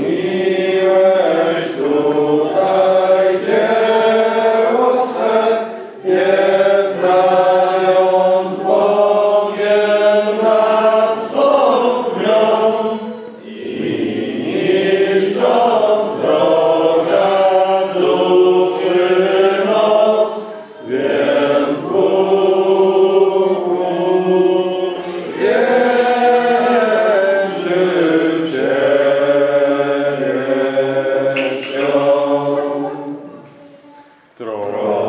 Amen. throw